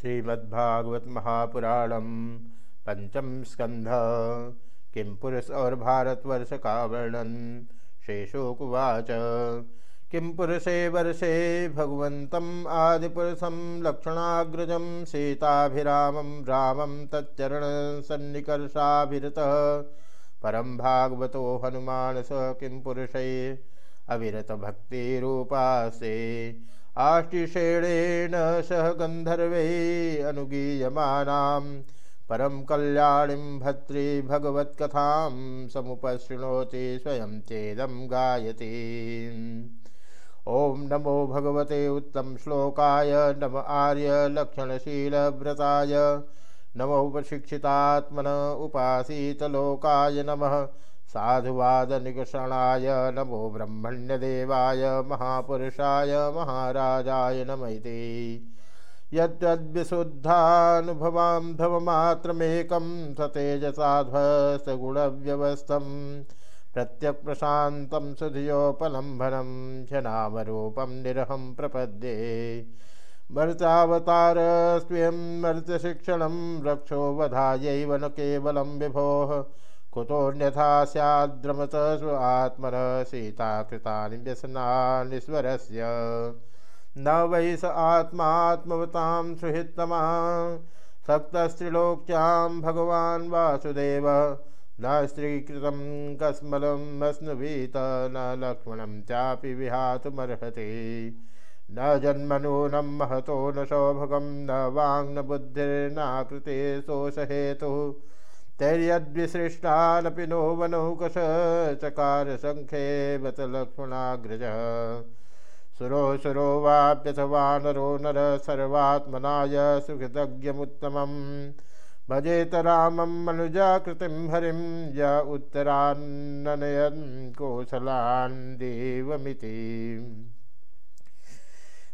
श्रीमद्भागवत महापुराणम। पंचम स्कंध किम पुरुष और भारतवर्ष का वर्णन? शेषोकुवाच। किम पुरुषे वर्षे भगवन्तम् आदिपुरुषं लक्षणाग्रजं सीताभिरामं रामं तच्चरणसन्निकर्षाभिरतः। परं भागवतो हनुमान स किं पुरुषै? अविरतभक्तिरूपासे। आष्टिषेणेन सह गन्धर्वै अनुगीयमानां परं कल्याणीं भद्री भगवत्कथां समुपशृणोति स्वयं चेदं गायति। ॐ नमो भगवते उत्तमश्लोकाय नम आर्यलक्षणशीलव्रताय नमोपशिक्षितात्मन उपासीतलोकाय नमः। साधुवादनिकषणाय नमो ब्रह्मण्य ब्रह्मण्यदेवाय महापुरुषाय महाराजाय नम इति यद्विशुद्धानुभवां भवमात्रमेकं सतेजसाध्वसगुणव्यवस्थं प्रत्यक्प्रशान्तं सुधियोपलम्भनं ह्यनामरूपं निरहं प्रपद्ये। मर्चावतारस्वयं मर्त्यशिक्षणं रक्षो वधायैव न केवलं विभोः कुतोऽन्यथा स्याद्रमत आत्मनः सीताकृतानि व्यसनानीश्वरस्य न वै स आत्मात्मवतां सुहितमा सक्तस्त्रिलोक्यां भगवान् वासुदेव। न स्त्रीकृतं कस्मलमस्नुवीत न लक्ष्मणं चापि विहातुमर्हति। न जन्मनूनं महतो न सौभगं न वाङ् न बुद्धिर्नाकृते शोषहेतुः तैर्यद्विसृष्टानपि नो वनौकश चकार सङ्ख्ये बत लक्ष्मणाग्रजः सुरो सुरो वाप्यथवा नरो नर सर्वात्मनाय सुकृतज्ञमुत्तमं भजेत रामं मनुजाकृतिं हरिं य उत्तरान्नयन् कोसलान् देवमिति।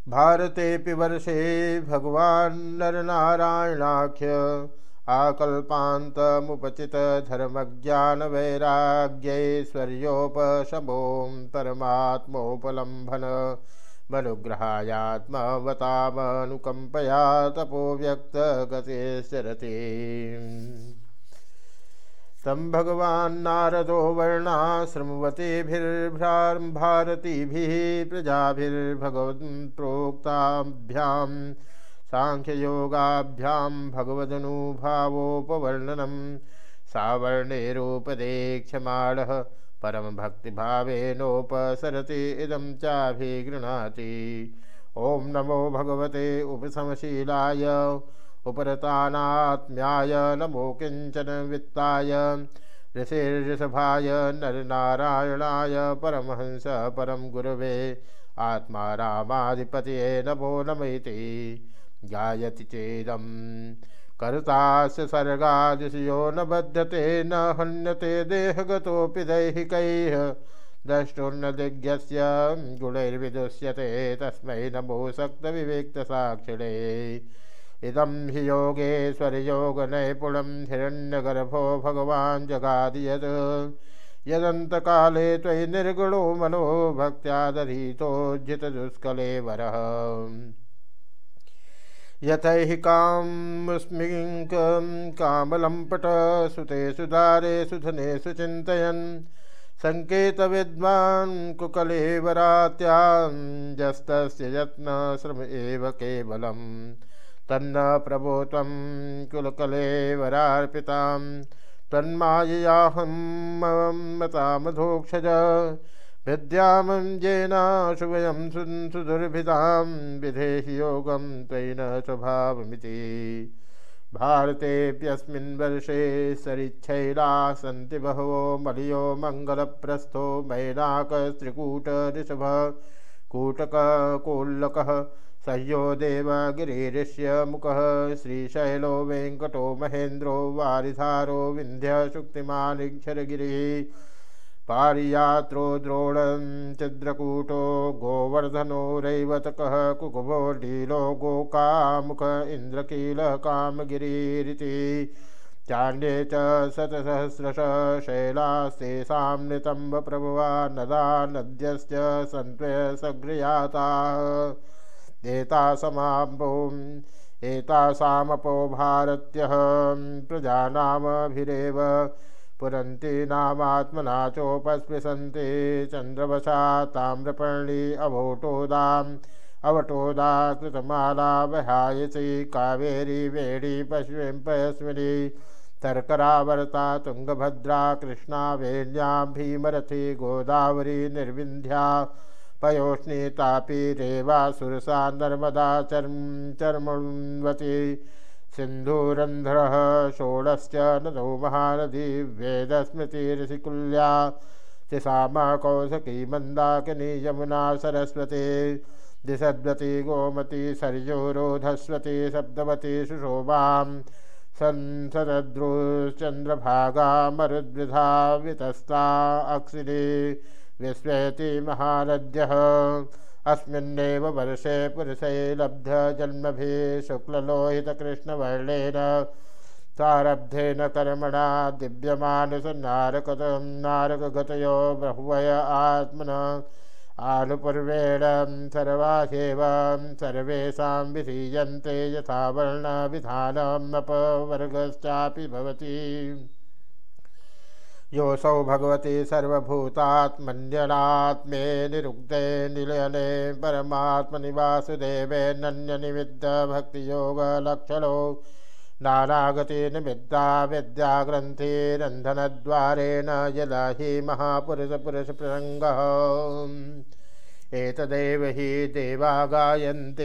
भारतेऽपि वर्षे भगवान् नरनारायणाख्य आकल्पान्तमुपचित धर्मज्ञानवैराग्यैश्वर्योपशमों परमात्मोपलम्भन मनुग्रहायात्मवतामनुकम्पया तपो व्यक्तगतिश्चरति तं भगवान्नारदो वर्णाश्रमवतीभिर्भारतीभिः प्रजाभिर्भगवन् प्रोक्ताभ्याम् सांख्ययोगाभ्यां भगवदनुभावोपवर्णनं सावर्णेरोपदेक्ष्यमाणः परमभक्तिभावेनोपसरति इदं चाभिगृह्णाति। ॐ नमो भगवते उपशमशीलाय, उपरतानात्म्याय, नमो किंचन वित्ताय, ऋषिर्षभाय, नरनारायणाय परमहंस परं गुरवे, आत्मा रामाधिपतये नमो नमैति। जायति चेदम। कर्तास्य सर्गादिशयो न बध्यते, न हन्यते देहगतोऽपि दैहिकैः। द्रष्टुर्न दिग्यस्य गुणैर्विदुष्यते, तस्मै नमो सक्तविवेक्तसाक्षिणे इदं हि योगेश्वरयोगनैपुणं हिरण्यगर्भो भगवान् जगादि यद् यदन्तकाले त्वयि निर्गुणो मनो भक्त्यादधीतोज्जितदुष्कले वरः। यथैः कामुस्मिं कामलम्पट सुते सुदारे सुधनेषु चिन्तयन् सङ्केतविद्वान् कुकलेवरात्याञ्जस्तस्य यत्नश्रम एव केवलं। तन्न प्रभो त्वं कुलकलेवरार्पितां तन्माययाहं मतामधोक्षज। विद्यामञ्जेनाशुभयं सुदुर्भितां विधेहि योगं त्वयि न स्वभावमिति। भारतेऽप्यस्मिन् वर्षे सरिच्छैला सन्ति बहवो मलयो मङ्गलप्रस्थो मैनाकस्त्रिकूटऋषभ कूटककोल्लकः सह्यो देवगिरिऋष्य मुखः। श्रीशैलो वेङ्कटो महेन्द्रो वारिधारो विन्ध्यशुक्तिमानिक्षरगिरिः पारियात्रो द्रोणं चिद्रकूटो गोवर्धनो रैवतकः कुकुभो लीलो गोकामुख इन्द्रकीलः कामगिरिरिति चाण्डे च शतसहस्रश शैलास्तेषां नितम्बप्रभुवा नदा नद्यश्च सन्त्वयसगृयाताः एतासमाम्बों एतासामपो भारत्यः प्रजानामभिरेव पुरन्ति नामात्मना चोपस्पृशन्ति चन्द्रवशा ताम्रपर्णी अवोटोदाम्। अवटोदा कृतमाला वहायसी कावेरी वेणी पश्विं पयस्विनी तर्करावर्ता कृष्णा वेण्यां भीमरथी गोदावरी निर्विन्ध्या। पयोष्णी तापी रेवा सुरसा नर्मदा चर्म चर्मवती सिन्धुरन्ध्रः षोडश्च नदौ महानदी वेदस्मृतिऋषिकुल्या तिसामा कौसकी मन्दाकिनी यमुना सरस्वती। दिशद्वती गोमती सरयोरोधस्वती सप्तवती सुशोभां। संसदद्रुश्चन्द्रभागा मरुद्वृधा वितस्ता अक्षिणी। विश्वेति महानद्यः। अस्मिन्नेव वर्षे पुरुषे लब्धजन्मभिः शुक्ललोहितकृष्णवर्णेन। सारब्धेन कर्मणा दिव्यमानसनारकतं नारकगतयो बह्वय आत्मन। आनुपूर्वेण सर्वासेवं सर्वेषां विधीयन्ते यथा वर्णविधानमपवर्गश्चापि भवति। योऽसौ भगवती सर्वभूतात्मन्यनात्मे निरुक्ते निलयने परमात्मनि वासुदेवे नन्यनिमिद्ध भक्तियोगलक्षणो नानागतिनिमिद्धा विद्याग्रन्थिरन्धनद्वारेण यदा हि महापुरुषपुरुषप्रसङ्गः। एतदेव हि देवा गायन्ति